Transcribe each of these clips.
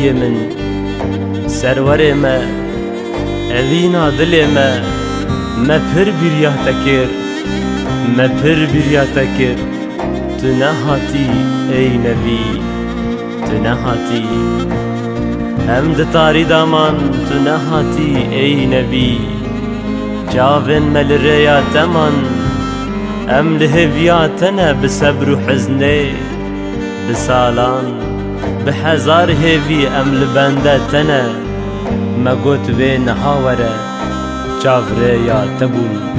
Aliyê min Serwerê me Evîna dilê me Me pir bîriya te kir Me pir bîriya te kir Tu nehatî ey nebî Tu nehatî Hem di tarî daman tu nehatî ey nebî Çavên me li rêya teman Em li hêviya te bi sebr û bi salan. نهاتی ای نبی جاون مل ریا تمن ام لهویاتنا بصبر و حزنه بسالان بحزار هیوی ام لبندتنا ما قوت بين هاوره جافره يا تبون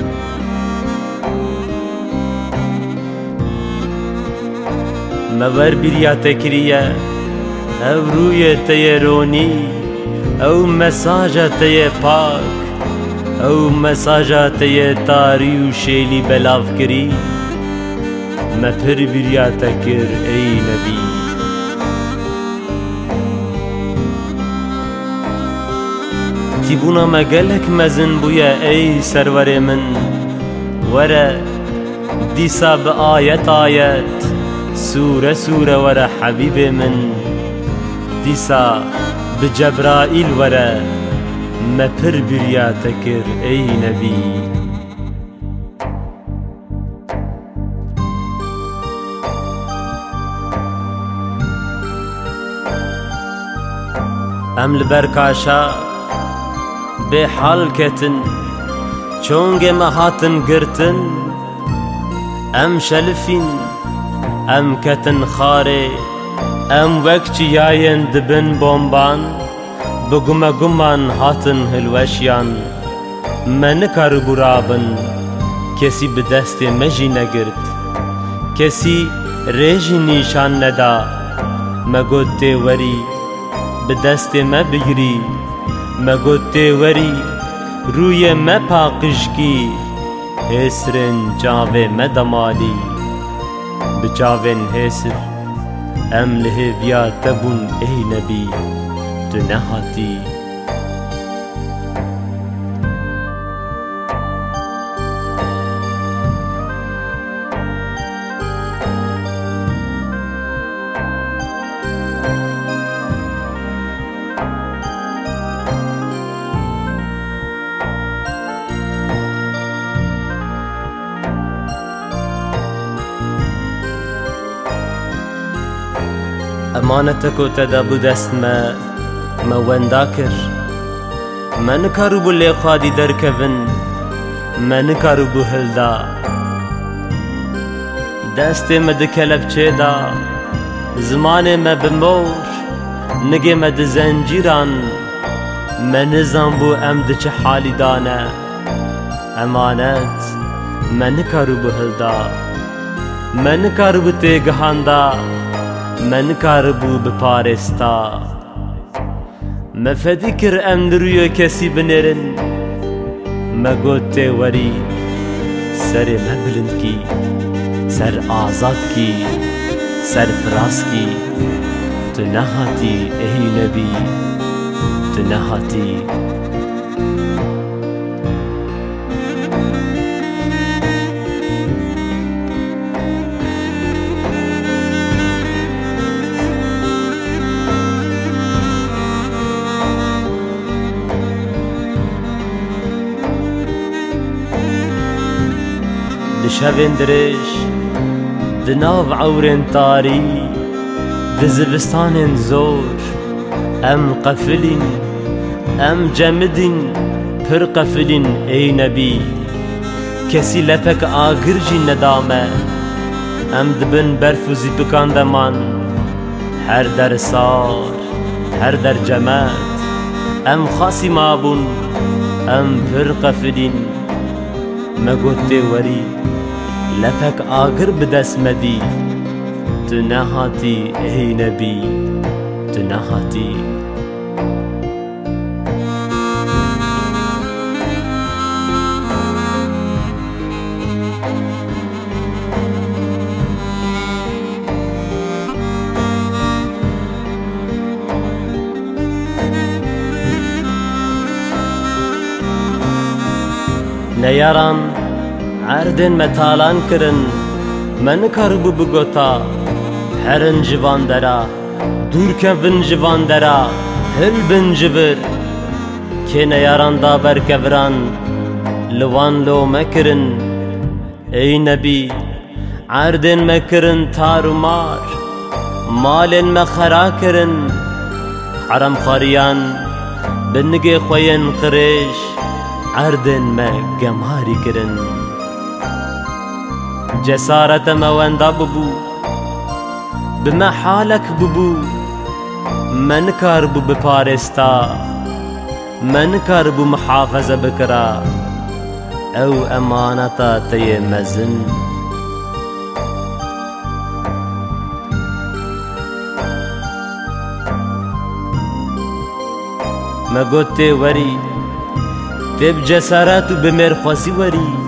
مور بريا تكريه او روی تیرونی او مساجا تی پاک او مساجا تی تاری و شیلی بلاف کری مپر بریا تکر ای نبی تیبونا مگلک مزن بویا ای سرور من وره دیسا به آیت آیت سورة سورة وره حبیب من. دیسا بجبرائیل وره مپر بریا تکر ای نبی. أم لبرکاشا به حال کتن چونگ مهاتن گرتن ام شلفین ام کتن خاره ام وەک چیایەن دبن بۆمبان بگومە گومان هاتن هلوەشیان me nikar burabin kesî bi destê me jî negirt kesî rêjî nîşan neda me got tê werî bi مگو تیوری روی مپاقشکی هسرن جاوه مدمالی بجاوین هسر ام لهویا تبون ای نبی تو نهاتی hêsir ام لهویا تبون ای نبی تو نهاتی امانتك وتدا بدست ما ما وين ذاكر ما نكارو بلي خادي دركفن ما نكارو بهلدا دست ما دكلب چيدا زمان ما بمور نگه ما زنجيران ما نزان بو ام دچ حالي دانا امانت ما نكارو بهلدا ما نكارو بتيگهاندا من کار کاربوو بپارێستا مەفەدی کرد ئەم درویە کەسی بنێرن مەگۆت تێوەری سەرێ مە بلندکی سەر ئازادکی سەر فراسکی تو نەهاتی ئەهی نەبی تو نەهاتی شەوێن درێژ دناو عورێن تاری دزبستانên زۆر. ئەم قەفلین ئەم جەمدین پڕ قەفلین ئەی نەبی. کەسی لەپەک ئاگرژی نەدامە ئەم دبن بەرف و زیپکان دەمان. هەر دەرسار هەر دەرجەمەت ئەم خاسی مابوون ئەم پڕ قەفلین. مەگوت تێوەری لەپەک ئاگر بدەسمەدی تو نەهاتی ئەی نەبی تو نەیاران erdin metalan kırın Men karbu bu gota. Herin civan dera Durken vin civan dera Hil bin civir. Kene yaran da ber berkevran Livan lo mekirin Ey nebi Erdin mekirin tarumar Malin me xera kirin. Haram xariyan Binnige xoyen qiriş Erdin me gemari kirin. جسارت وندا ببو. بما حالك ببو من كاربو بپارستا؟ من كاربو محافظة بكرا أو امانتا تي مزن. ما قلت وري تب جسارات بمير خواسي وري وری.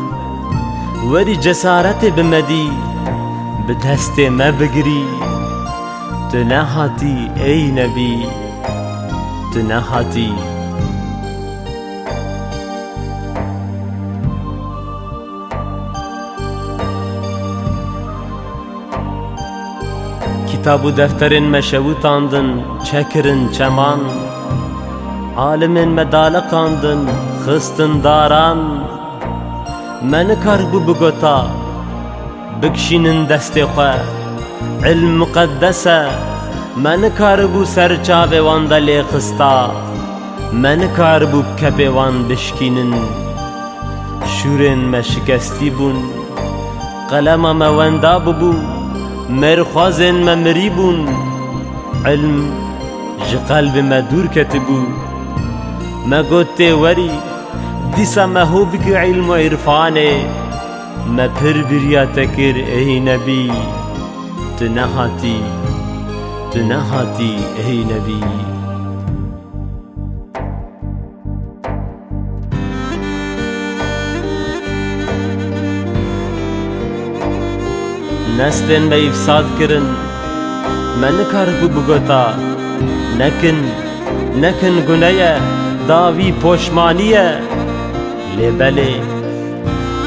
وەری بمدی به دست ما بگری تو نەهاتی ئەی نبی تو نەهاتی کتاب و دەفتەرên meşewitandin çekirin çeman Alimin medale qandin xistin daran منکار بو بگوتا بکشینن دست خواه علم مقدسه منکار بو سرچاوه وان دلی خستا منکار بو کپه وان بشکینن شورن مشکستی بون قلمم وندا ببو مرخوازن ممری بون علم جقلب مدور کتبو مگوت وری دیسا ما هو بك علم و عرفانه ما پر بریا تکر ای نبی. تو نهاتی تو نهاتی ای نبی. نستن به افساد کرن من کار بو بگوتا. نکن نکن گناه داوی لێ کسی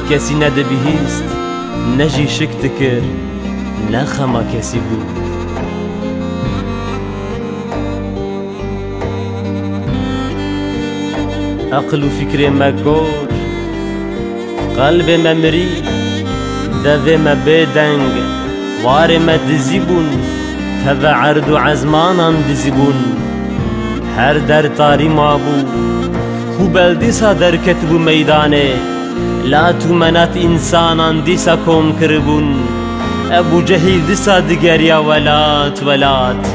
کەسی نەدەبیهیست نجی شکت کرد نەخەمە کەسی بوو. عقل و فکرێ مەگۆر قەلبێ مەمری دەوێ مە بێدەنگ وارێ مە دزی بوون تەڤە عرد و عەزمانان دزی تاری ما بوو خوبل دیسا درکت بو میدانه لا تو منات انسانان دیسا کم کربون. ابو جهیل دیسا دگریا ولات ولات.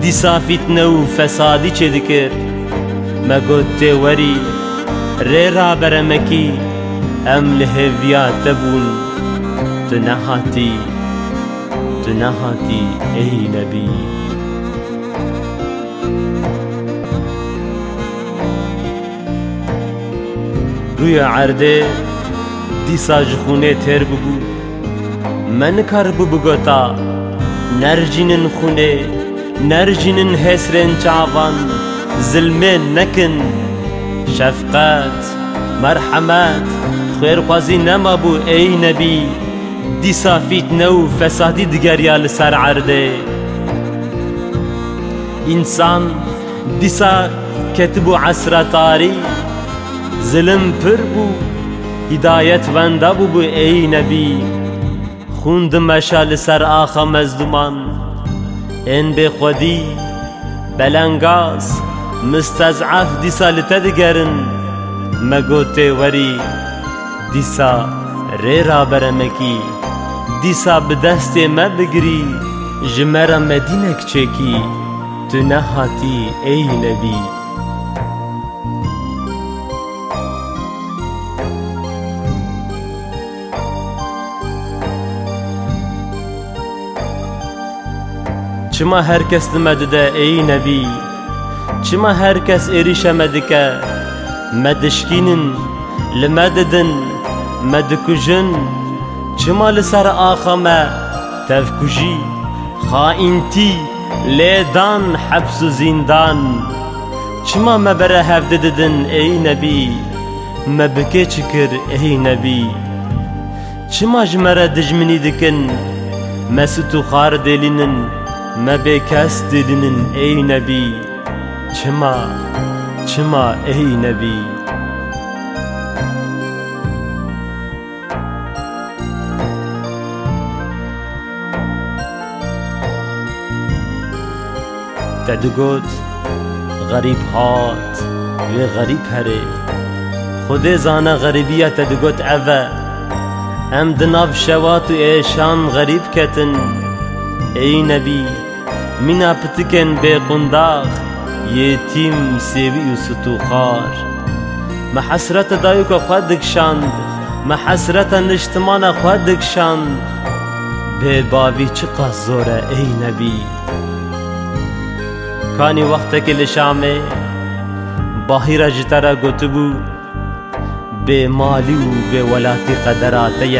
دیسا فتنه و فسادی چه دکر مگوت وری ری را برمکی ام لهویا تبون تنهاتی تنهاتی ای نبی. روی عرده دیسا خونه تر ببو من کار بگوتا نرجینن خونه نرجینن حسرن چاوان ظلمین نکن شفقت مرحمت خیر خوازی نما بو ای نبی دیسا فیتنه و فسادی دگریا لسر عرده انسان دیسا کتبو عصر تاری ظلم پر بو هدایت ونده بو بو ای نبی خوند مشال سر آخا مزدومان این به خودی بلنگاز مستضعف دیسا لتدگرن مگوته وری دیسا ری را برمکی دیسا به دست ما بگری جمرا مدینک چکی تو نهاتی Çima hər kəs demədi də ey nəbi? Çima hər kəs erişəmədi kə Mədişkinin Limədidin Mədikujin Çima li sər axamə Tevkuji Xainti Ledan Həbsu zindan? Çima məbərə həvdi didin ey nəbi? Məbəkə çıkır ey nəbi? Çima jmərə dijmini dikin Məsud xar delinin? نه کس dilinin ey چما چما ای ey نبی غریب هات و غریب هره. خود زانه غریبیت دد گوت اوه. ام دناب شوات و ایشان غریب کتن. ای نبی منا پتکن بی قنداخ یتیم تیم سیوی و ستو خار ما حسرت دایو که خود دکشند ما حسرت نشتمان باوی چی قزوره ای نبی کانی وقتا که لشامه باهی را جتره گتبو بی مالی و بی ولاتی قدراتی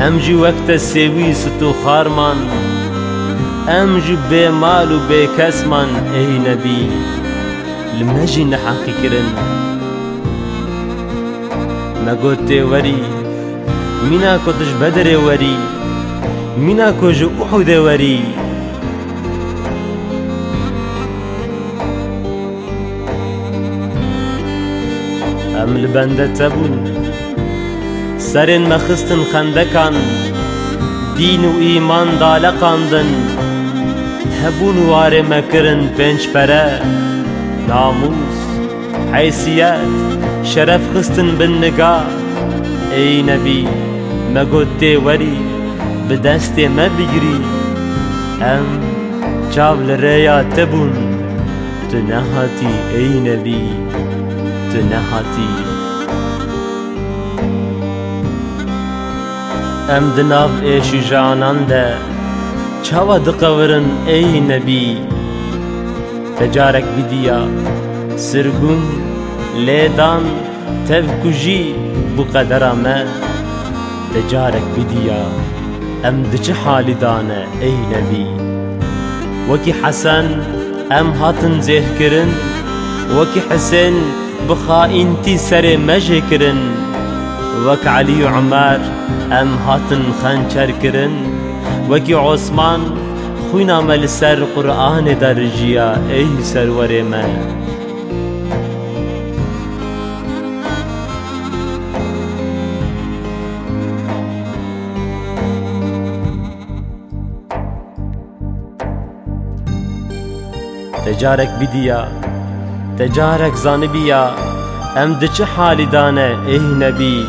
ام جو وقت سوی ستو خارمان ام جو بی مال و بی کس من ای نبی. لمجی نحقی کرن. نگو تی وری مینا کتش بدر وری. مینا کج احود وری. ام لبنده تبون ام لبنده تبون. Ku ji Uhudê werî ئەم لە بەندەتە بوون سەرێن مەخستن خەندەکان دین و ئیمان دالەقاندن هەبوون وارێ مەکردن پێنجپەرە ناموس حیسیەت شەرەف خستن بنگا ئەی نەبی مەگوت تێوەری بدەستێ مە بگری ئەم چاو لە ڕێیا تەبوون تو نەهاتی ئەی نەبی tu nehati Em di nav êşî janan de Çawa diqevirin ey nebî Te carek bidiya Sirgun, lêdan, tevku bu qedera me. Te carek bidiya Em di çi ey nebî Wekî Hesen em hatin zêhkirin Wekî Hüseyn bi xaîntî serê me jê وەک علی و عمار ئەم هاتن خەنچەرکردن وەکی عۆسمان خوینامە لەسەر قورآانێ دەرژیە ئەی سەروەرێ مە تجارك بديا تجارك زانبيا ئەم دچ حالیدانە ئەی نەبی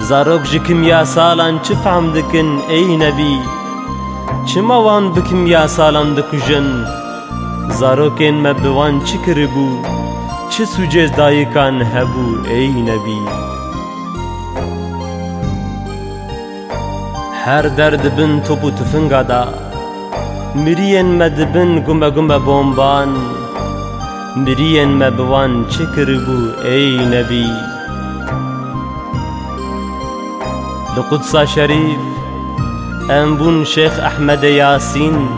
Zarok jikim ya salan çi fahm dikin ey nebi? Çima wan bikim ya salan dikujin? Zarokên me bi wan çi kiribû Çi sucez dayikan hebû ey nebi? Her der dibin topu tüfinga da Miriyên me dibin gume gume bomban. Miriyên me bi wan çi kiribû ey nebi? تو قدسا شریف امبون شیخ احمد یاسین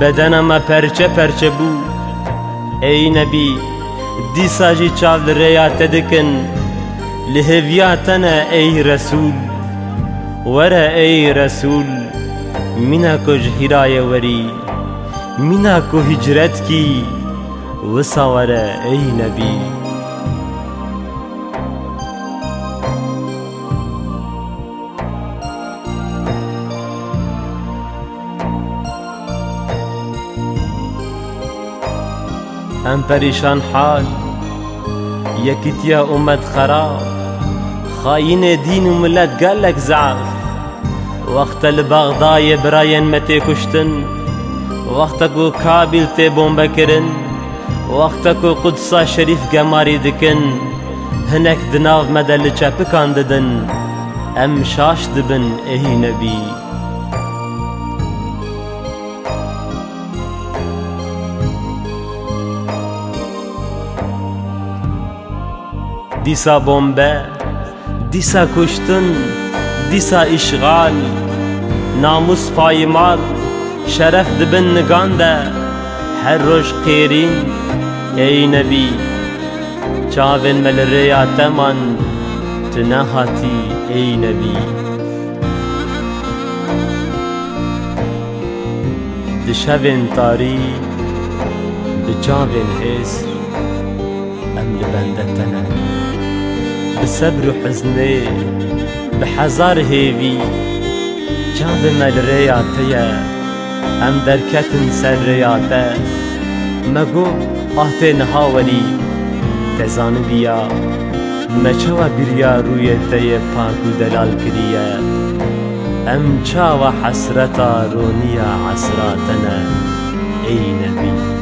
بدنم پرچه پرچه بو ای نبی دیسا جی چاو ریا تدکن لهویاتنا ای رسول ورا ای رسول منا کو جهرای وری منا کو هجرت کی وساوره ای نبی ئەم پەریشان حال؟ یەکیتە ئومەت خەراب خاینێ دین و ملەت گەلێک زعف وەختە لە بەغدایە برایەن مە تێکوشتن وەختە و کابیل تێ بۆمبەکردن وەختە و قودسا شەریف گەماری دکن. هەنێک دناو مەدە لە چەپکان ددن. ئەم شاش دبن ئەهی نەبی disa bombe disa کشتن دیسا اشغال ناموس پایمال شرف دبن نگان ده هر روش قیرین ای نبی چاوین مل ریا تمان تنهاتی ای نبی. دشوین تاری بجاوین هزر ام لبنده تنه. لبندتنه بصبر و حزنه بحزار هیوی. جاب مل ریاتیه ام درکتن سر ریاته مگو آهته نهاولی تزان بیا. مچوا بریا روی تی پاکو دلال کریه. ام چاوا حسرتا رونیا عسراتنا ای نبی.